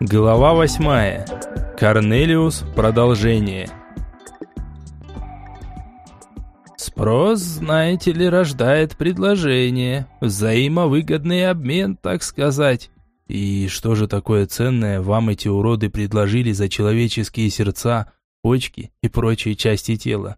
Глава восьмая. Корнелиус. Продолжение. Спрос, знаете ли, рождает предложение. Взаимовыгодный обмен, так сказать. И что же такое ценное вам эти уроды предложили за человеческие сердца, почки и прочие части тела?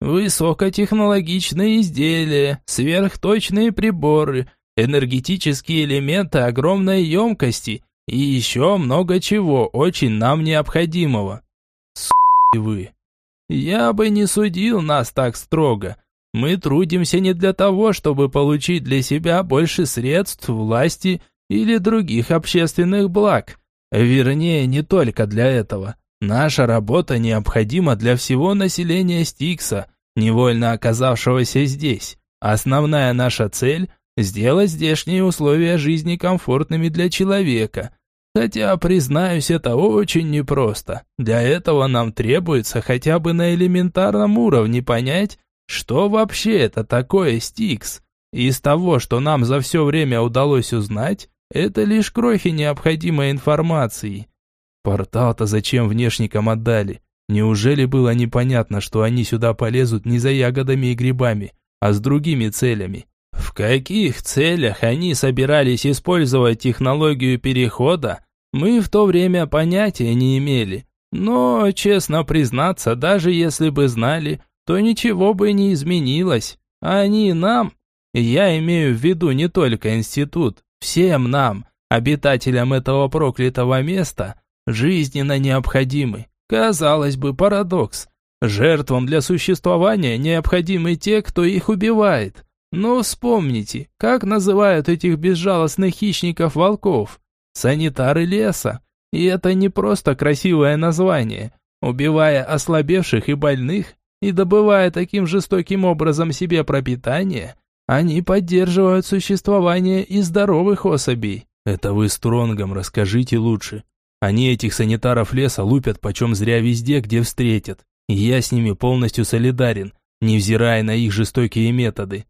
Высокотехнологичные изделия, сверхточные приборы, энергетические элементы огромной емкости и еще много чего очень нам необходимого. С*** вы. Я бы не судил нас так строго. Мы трудимся не для того, чтобы получить для себя больше средств, власти или других общественных благ. Вернее, не только для этого. Наша работа необходима для всего населения Стикса, невольно оказавшегося здесь. Основная наша цель сделать здешние условия жизни комфортными для человека. Хотя, признаюсь, это очень непросто. Для этого нам требуется хотя бы на элементарном уровне понять, что вообще это такое Стикс. Из того, что нам за все время удалось узнать, это лишь крохи необходимой информации. Портал-то зачем внешникам отдали? Неужели было непонятно, что они сюда полезут не за ягодами и грибами, а с другими целями? В каких целях они собирались использовать технологию перехода, мы в то время понятия не имели. Но, честно признаться, даже если бы знали, то ничего бы не изменилось. Они нам, я имею в виду не только институт, всем нам, обитателям этого проклятого места, жизненно необходимы. Казалось бы, парадокс. Жертвам для существования необходимы те, кто их убивает. Но вспомните, как называют этих безжалостных хищников-волков? Санитары леса. И это не просто красивое название. Убивая ослабевших и больных, и добывая таким жестоким образом себе пропитание, они поддерживают существование и здоровых особей. Это вы Стронгом расскажите лучше. Они этих санитаров леса лупят почем зря везде, где встретят. И я с ними полностью солидарен, невзирая на их жестокие методы.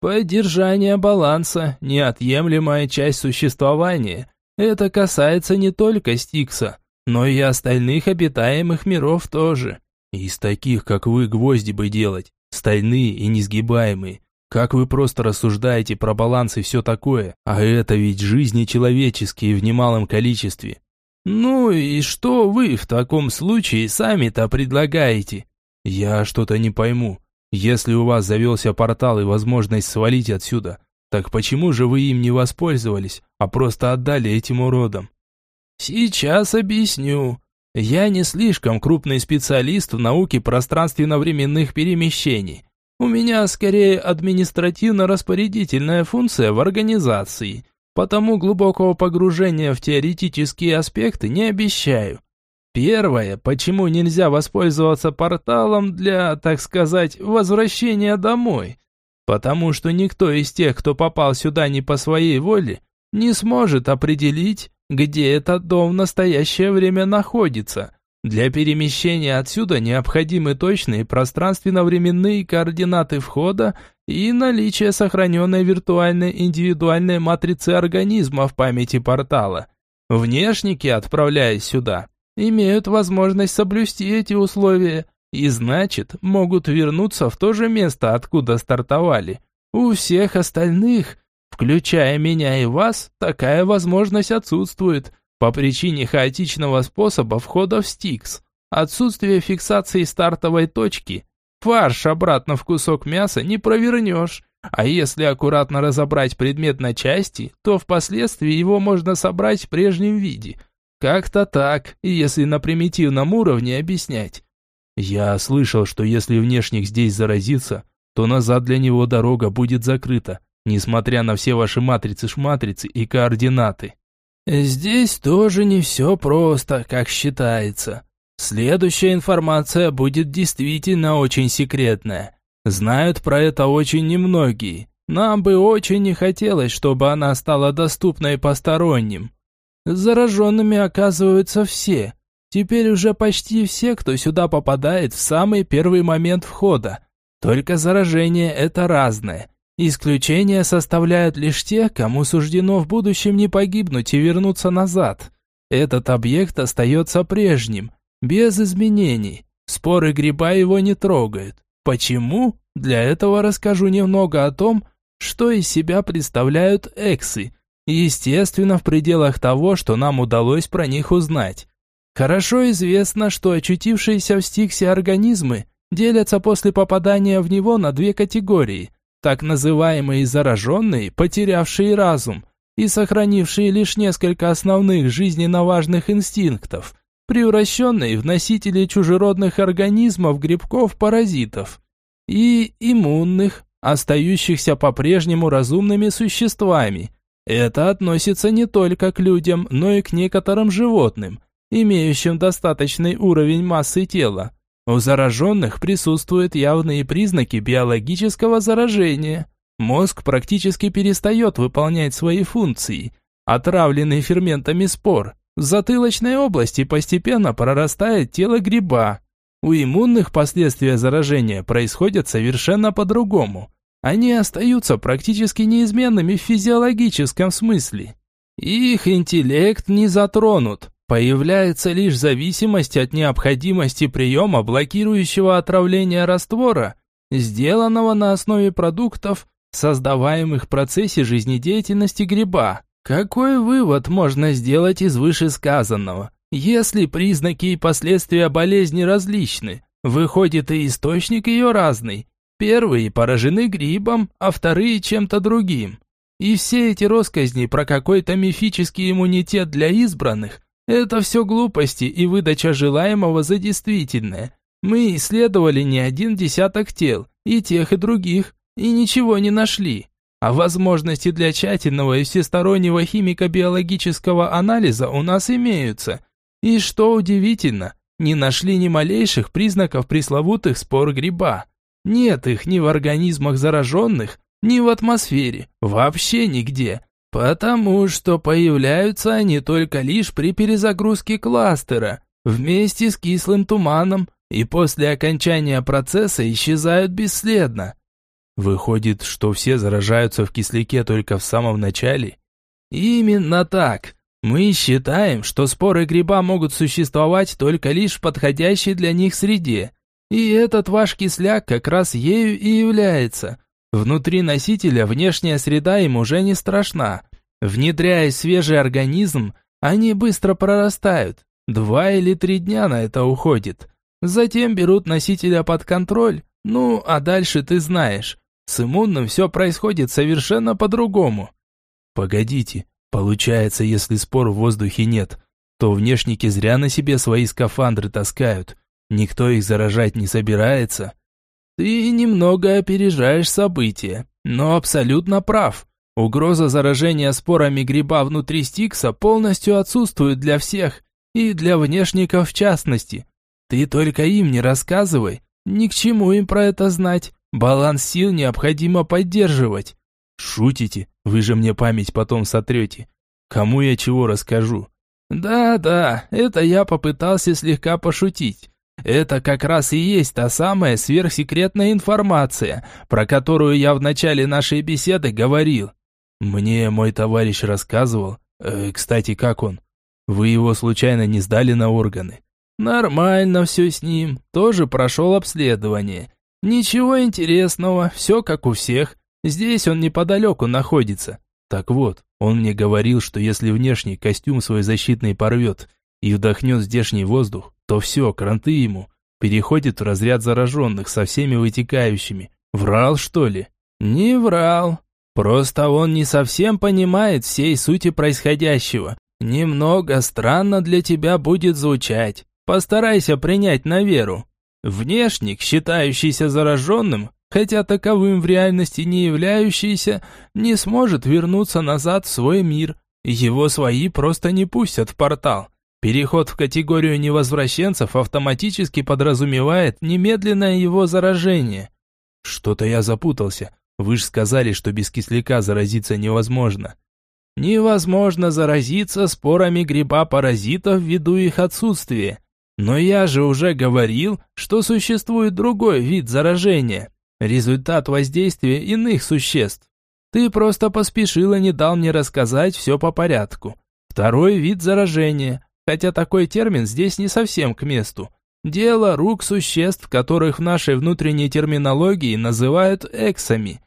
Поддержание баланса – неотъемлемая часть существования. Это касается не только Стикса, но и остальных обитаемых миров тоже. Из таких, как вы, гвозди бы делать, стальные и несгибаемые. Как вы просто рассуждаете про баланс и все такое, а это ведь жизни человеческие в немалом количестве. Ну и что вы в таком случае сами-то предлагаете? Я что-то не пойму. Если у вас завелся портал и возможность свалить отсюда, так почему же вы им не воспользовались, а просто отдали этим уродам? Сейчас объясню. Я не слишком крупный специалист в науке пространственно-временных перемещений. У меня скорее административно-распорядительная функция в организации, потому глубокого погружения в теоретические аспекты не обещаю. Первое, почему нельзя воспользоваться порталом для, так сказать, возвращения домой? Потому что никто из тех, кто попал сюда не по своей воле, не сможет определить, где этот дом в настоящее время находится. Для перемещения отсюда необходимы точные пространственно-временные координаты входа и наличие сохраненной виртуальной индивидуальной матрицы организма в памяти портала. Внешники, отправляясь сюда, имеют возможность соблюсти эти условия и, значит, могут вернуться в то же место, откуда стартовали. У всех остальных, включая меня и вас, такая возможность отсутствует по причине хаотичного способа входа в Стикс. Отсутствие фиксации стартовой точки. Фарш обратно в кусок мяса не провернешь. А если аккуратно разобрать предмет на части, то впоследствии его можно собрать в прежнем виде – как-то так, если на примитивном уровне объяснять. Я слышал, что если внешник здесь заразится, то назад для него дорога будет закрыта, несмотря на все ваши матрицы-шматрицы и координаты. Здесь тоже не все просто, как считается. Следующая информация будет действительно очень секретная. Знают про это очень немногие. Нам бы очень не хотелось, чтобы она стала доступной посторонним. Зараженными оказываются все. Теперь уже почти все, кто сюда попадает в самый первый момент входа. Только заражение это разное. Исключение составляют лишь те, кому суждено в будущем не погибнуть и вернуться назад. Этот объект остается прежним, без изменений. Споры гриба его не трогают. Почему? Для этого расскажу немного о том, что из себя представляют эксы. Естественно, в пределах того, что нам удалось про них узнать. Хорошо известно, что очутившиеся в стиксе организмы делятся после попадания в него на две категории. Так называемые зараженные, потерявшие разум, и сохранившие лишь несколько основных жизненно важных инстинктов, превращенные в носителей чужеродных организмов грибков-паразитов, и иммунных, остающихся по-прежнему разумными существами. Это относится не только к людям, но и к некоторым животным, имеющим достаточный уровень массы тела. У зараженных присутствуют явные признаки биологического заражения – Мозг практически перестает выполнять свои функции. Отравленный ферментами спор. В затылочной области постепенно прорастает тело гриба. У иммунных последствия заражения происходят совершенно по-другому. Они остаются практически неизменными в физиологическом смысле. Их интеллект не затронут. Появляется лишь зависимость от необходимости приема блокирующего отравления раствора, сделанного на основе продуктов, создаваемых в процессе жизнедеятельности гриба. Какой вывод можно сделать из вышесказанного? Если признаки и последствия болезни различны, выходит и источник ее разный. Первые поражены грибом, а вторые чем-то другим. И все эти росказни про какой-то мифический иммунитет для избранных – это все глупости и выдача желаемого за действительное. Мы исследовали не один десяток тел, и тех, и других, и ничего не нашли. А возможности для тщательного и всестороннего химико-биологического анализа у нас имеются. И что удивительно, не нашли ни малейших признаков пресловутых спор гриба. Нет их ни в организмах зараженных, ни в атмосфере, вообще нигде. Потому что появляются они только лишь при перезагрузке кластера, вместе с кислым туманом, и после окончания процесса исчезают бесследно. Выходит, что все заражаются в кисляке только в самом начале? Именно так. Мы считаем, что споры гриба могут существовать только лишь в подходящей для них среде. И этот ваш кисляк как раз ею и является. Внутри носителя внешняя среда им уже не страшна. Внедряя свежий организм, они быстро прорастают. Два или три дня на это уходит. Затем берут носителя под контроль. Ну, а дальше ты знаешь. С иммунным все происходит совершенно по-другому. Погодите, получается, если спор в воздухе нет, то внешники зря на себе свои скафандры таскают. Никто их заражать не собирается. Ты немного опережаешь события, но абсолютно прав. Угроза заражения спорами гриба внутри стикса полностью отсутствует для всех, и для внешников в частности. Ты только им не рассказывай, ни к чему им про это знать. Баланс сил необходимо поддерживать. Шутите? Вы же мне память потом сотрете. Кому я чего расскажу? Да-да, это я попытался слегка пошутить. Это как раз и есть та самая сверхсекретная информация, про которую я в начале нашей беседы говорил. Мне мой товарищ рассказывал. Э, кстати, как он? Вы его случайно не сдали на органы? Нормально все с ним, тоже прошел обследование. Ничего интересного, все как у всех. Здесь он неподалеку находится. Так вот, он мне говорил, что если внешний костюм свой защитный порвет и вдохнет здешний воздух, то все, кранты ему. Переходит в разряд зараженных со всеми вытекающими. Врал, что ли? Не врал. Просто он не совсем понимает всей сути происходящего. Немного странно для тебя будет звучать. Постарайся принять на веру. Внешник, считающийся зараженным, хотя таковым в реальности не являющийся, не сможет вернуться назад в свой мир. Его свои просто не пустят в портал. Переход в категорию невозвращенцев автоматически подразумевает немедленное его заражение. Что-то я запутался. Вы же сказали, что без кисляка заразиться невозможно. Невозможно заразиться спорами гриба-паразитов ввиду их отсутствия. Но я же уже говорил, что существует другой вид заражения, результат воздействия иных существ. Ты просто поспешил и не дал мне рассказать все по порядку. Второй вид заражения, хотя такой термин здесь не совсем к месту. Дело рук существ, которых в нашей внутренней терминологии называют эксами.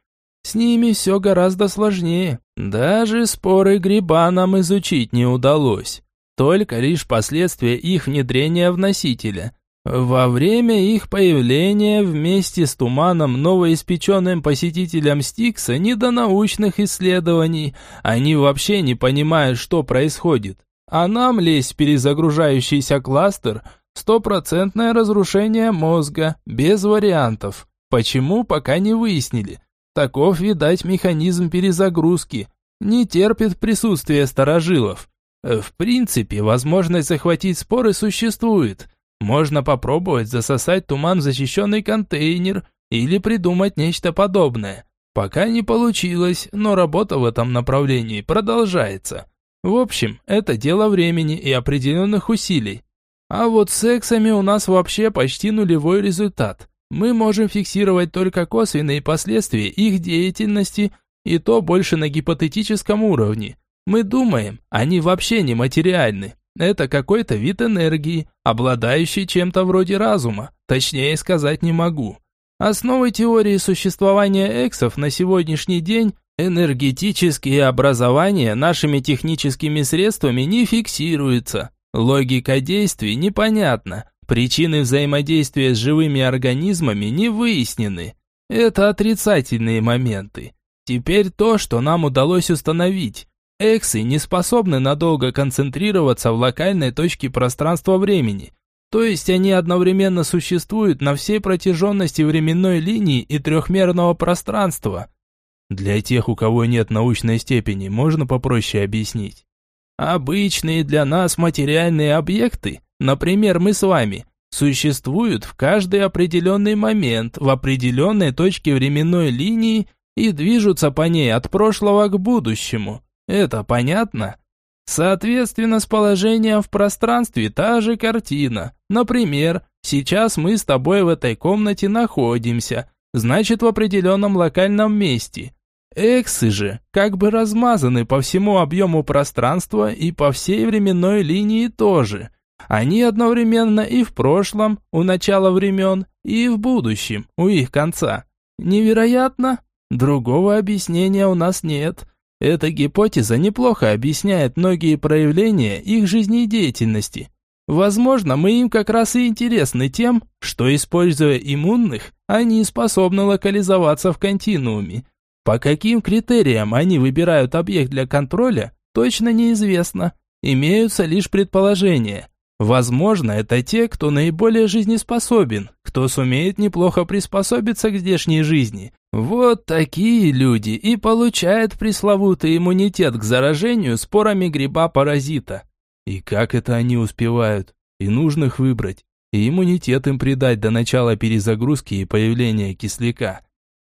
С ними все гораздо сложнее. Даже споры гриба нам изучить не удалось. Только лишь последствия их внедрения в носителя. Во время их появления вместе с туманом новоиспеченным посетителям Стикса не до научных исследований. Они вообще не понимают, что происходит. А нам лезть в перезагружающийся кластер – Стопроцентное разрушение мозга, без вариантов. Почему, пока не выяснили. Таков, видать, механизм перезагрузки. Не терпит присутствие старожилов. В принципе, возможность захватить споры существует. Можно попробовать засосать туман в защищенный контейнер или придумать нечто подобное. Пока не получилось, но работа в этом направлении продолжается. В общем, это дело времени и определенных усилий. А вот с сексами у нас вообще почти нулевой результат. Мы можем фиксировать только косвенные последствия их деятельности, и то больше на гипотетическом уровне. Мы думаем, они вообще не материальны. Это какой-то вид энергии, обладающий чем-то вроде разума, точнее сказать не могу. Основой теории существования эксов на сегодняшний день энергетические образования нашими техническими средствами не фиксируются. Логика действий непонятна. Причины взаимодействия с живыми организмами не выяснены. Это отрицательные моменты. Теперь то, что нам удалось установить. Эксы не способны надолго концентрироваться в локальной точке пространства-времени. То есть они одновременно существуют на всей протяженности временной линии и трехмерного пространства. Для тех, у кого нет научной степени, можно попроще объяснить. Обычные для нас материальные объекты, например, мы с вами, существуют в каждый определенный момент в определенной точке временной линии и движутся по ней от прошлого к будущему. Это понятно? Соответственно, с положением в пространстве та же картина. Например, сейчас мы с тобой в этой комнате находимся, значит в определенном локальном месте. Эксы же как бы размазаны по всему объему пространства и по всей временной линии тоже. Они одновременно и в прошлом, у начала времен, и в будущем, у их конца. Невероятно? Другого объяснения у нас нет. Эта гипотеза неплохо объясняет многие проявления их жизнедеятельности. Возможно, мы им как раз и интересны тем, что, используя иммунных, они способны локализоваться в континууме, по каким критериям они выбирают объект для контроля, точно неизвестно. Имеются лишь предположения. Возможно, это те, кто наиболее жизнеспособен, кто сумеет неплохо приспособиться к здешней жизни. Вот такие люди и получают пресловутый иммунитет к заражению спорами гриба-паразита. И как это они успевают? И нужных выбрать, и иммунитет им придать до начала перезагрузки и появления кисляка.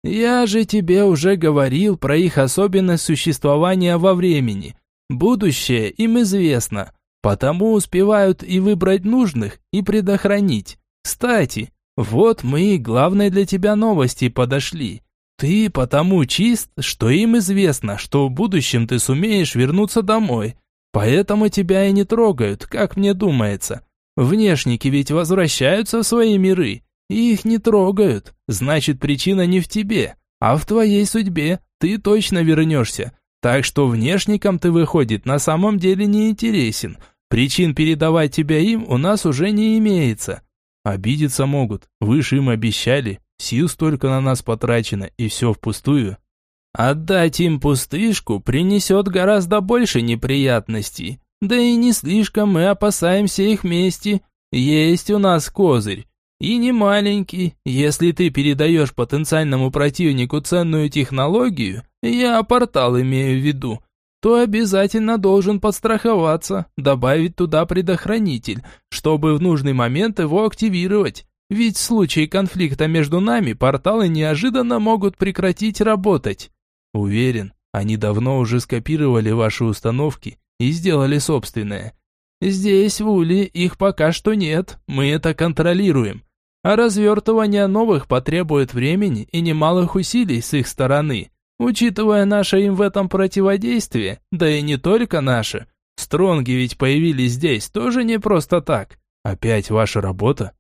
Я же тебе уже говорил про их особенность существования во времени. Будущее им известно, потому успевают и выбрать нужных, и предохранить. Кстати, вот мы и главной для тебя новости подошли. Ты потому чист, что им известно, что в будущем ты сумеешь вернуться домой. Поэтому тебя и не трогают, как мне думается. Внешники ведь возвращаются в свои миры, их не трогают. Значит, причина не в тебе, а в твоей судьбе. Ты точно вернешься. Так что внешникам ты, выходит, на самом деле не интересен. Причин передавать тебя им у нас уже не имеется. Обидеться могут. Вы ж им обещали. Сил столько на нас потрачено, и все впустую. Отдать им пустышку принесет гораздо больше неприятностей. Да и не слишком мы опасаемся их мести. Есть у нас козырь. И не маленький. Если ты передаешь потенциальному противнику ценную технологию, я портал имею в виду, то обязательно должен подстраховаться, добавить туда предохранитель, чтобы в нужный момент его активировать. Ведь в случае конфликта между нами порталы неожиданно могут прекратить работать. Уверен, они давно уже скопировали ваши установки и сделали собственное. Здесь, в Уле, их пока что нет, мы это контролируем. А развертывание новых потребует времени и немалых усилий с их стороны. Учитывая наше им в этом противодействие, да и не только наше, Стронги ведь появились здесь тоже не просто так. Опять ваша работа?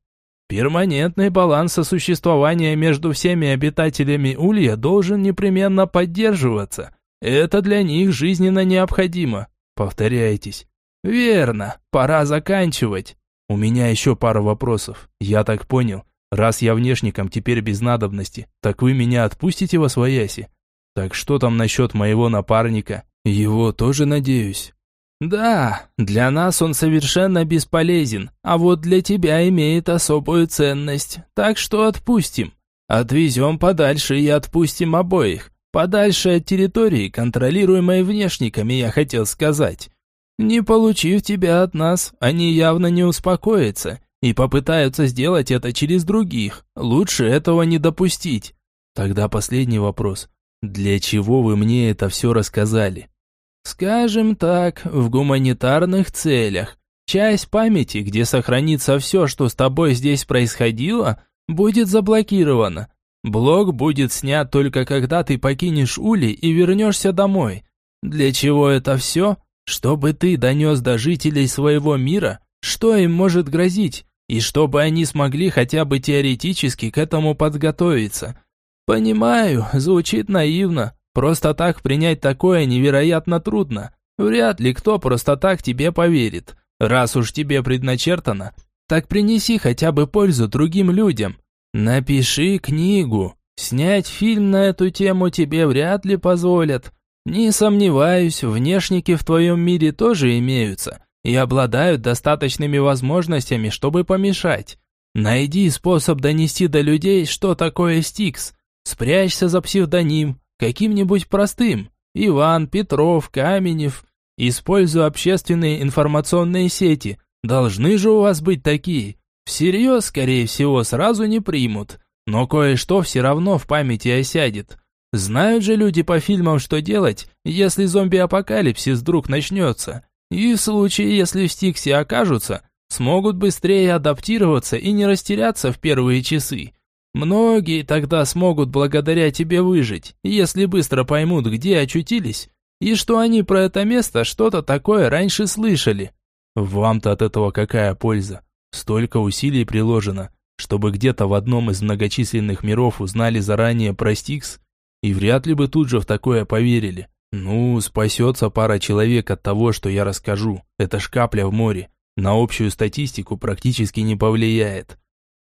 Перманентный баланс сосуществования между всеми обитателями Улья должен непременно поддерживаться. Это для них жизненно необходимо. Повторяйтесь. Верно, пора заканчивать. У меня еще пара вопросов. Я так понял, раз я внешником теперь без надобности, так вы меня отпустите во свояси? Так что там насчет моего напарника? Его тоже надеюсь. Да, для нас он совершенно бесполезен, а вот для тебя имеет особую ценность, так что отпустим. Отвезем подальше и отпустим обоих. Подальше от территории, контролируемой внешниками, я хотел сказать. Не получив тебя от нас, они явно не успокоятся и попытаются сделать это через других. Лучше этого не допустить. Тогда последний вопрос. Для чего вы мне это все рассказали? Скажем так, в гуманитарных целях. Часть памяти, где сохранится все, что с тобой здесь происходило, будет заблокирована. Блок будет снят только когда ты покинешь Ули и вернешься домой. Для чего это все? Чтобы ты донес до жителей своего мира, что им может грозить, и чтобы они смогли хотя бы теоретически к этому подготовиться. Понимаю, звучит наивно. Просто так принять такое невероятно трудно. Вряд ли кто просто так тебе поверит. Раз уж тебе предначертано, так принеси хотя бы пользу другим людям. Напиши книгу. Снять фильм на эту тему тебе вряд ли позволят. Не сомневаюсь, внешники в твоем мире тоже имеются и обладают достаточными возможностями, чтобы помешать. Найди способ донести до людей, что такое Стикс. Спрячься за псевдоним, каким-нибудь простым. Иван, Петров, Каменев. Используй общественные информационные сети. Должны же у вас быть такие. Всерьез, скорее всего, сразу не примут. Но кое-что все равно в памяти осядет. Знают же люди по фильмам, что делать, если зомби-апокалипсис вдруг начнется. И в случае, если в Стиксе окажутся, смогут быстрее адаптироваться и не растеряться в первые часы. Многие тогда смогут благодаря тебе выжить, если быстро поймут, где очутились, и что они про это место что-то такое раньше слышали. Вам-то от этого какая польза? Столько усилий приложено, чтобы где-то в одном из многочисленных миров узнали заранее про Стикс, и вряд ли бы тут же в такое поверили. Ну, спасется пара человек от того, что я расскажу. Это ж капля в море. На общую статистику практически не повлияет.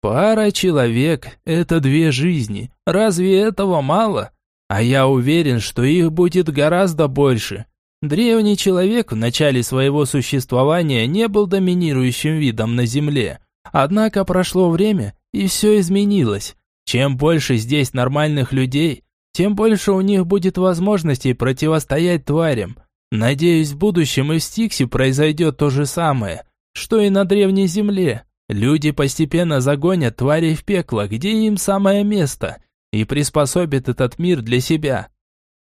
Пара человек – это две жизни. Разве этого мало? А я уверен, что их будет гораздо больше. Древний человек в начале своего существования не был доминирующим видом на Земле. Однако прошло время, и все изменилось. Чем больше здесь нормальных людей, тем больше у них будет возможностей противостоять тварям. Надеюсь, в будущем и в Стиксе произойдет то же самое, что и на Древней Земле. Люди постепенно загонят тварей в пекло, где им самое место, и приспособят этот мир для себя.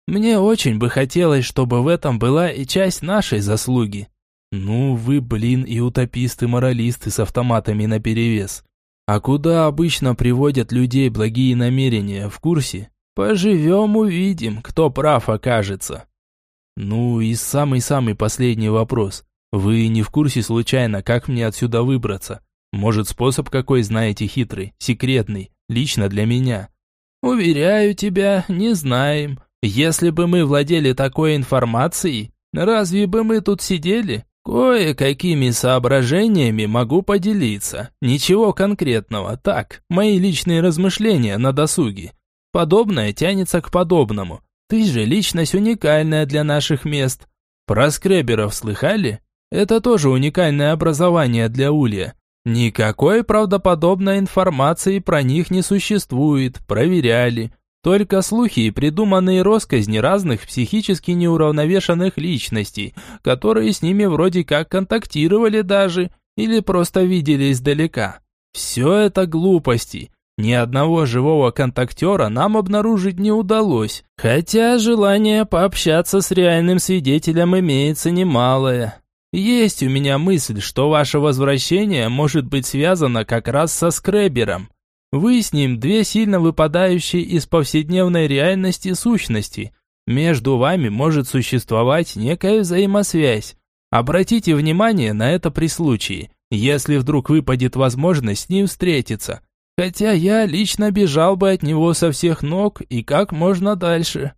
Мне очень бы хотелось, чтобы в этом была и часть нашей заслуги. Ну, вы, блин, и утописты-моралисты с автоматами наперевес. А куда обычно приводят людей благие намерения, в курсе? Поживем, увидим, кто прав окажется. Ну и самый-самый последний вопрос. Вы не в курсе случайно, как мне отсюда выбраться? Может, способ какой знаете хитрый, секретный, лично для меня? Уверяю тебя, не знаем. Если бы мы владели такой информацией, разве бы мы тут сидели? Кое-какими соображениями могу поделиться. Ничего конкретного, так, мои личные размышления на досуге. Подобное тянется к подобному. Ты же личность уникальная для наших мест. Про скреберов слыхали? Это тоже уникальное образование для Улья. Никакой правдоподобной информации про них не существует, проверяли. Только слухи и придуманные росказни разных психически неуравновешенных личностей, которые с ними вроде как контактировали даже, или просто видели издалека. Все это глупости. Ни одного живого контактера нам обнаружить не удалось, хотя желание пообщаться с реальным свидетелем имеется немалое. Есть у меня мысль, что ваше возвращение может быть связано как раз со скребером. Вы с ним две сильно выпадающие из повседневной реальности сущности. Между вами может существовать некая взаимосвязь. Обратите внимание на это при случае, если вдруг выпадет возможность с ним встретиться. Хотя я лично бежал бы от него со всех ног и как можно дальше.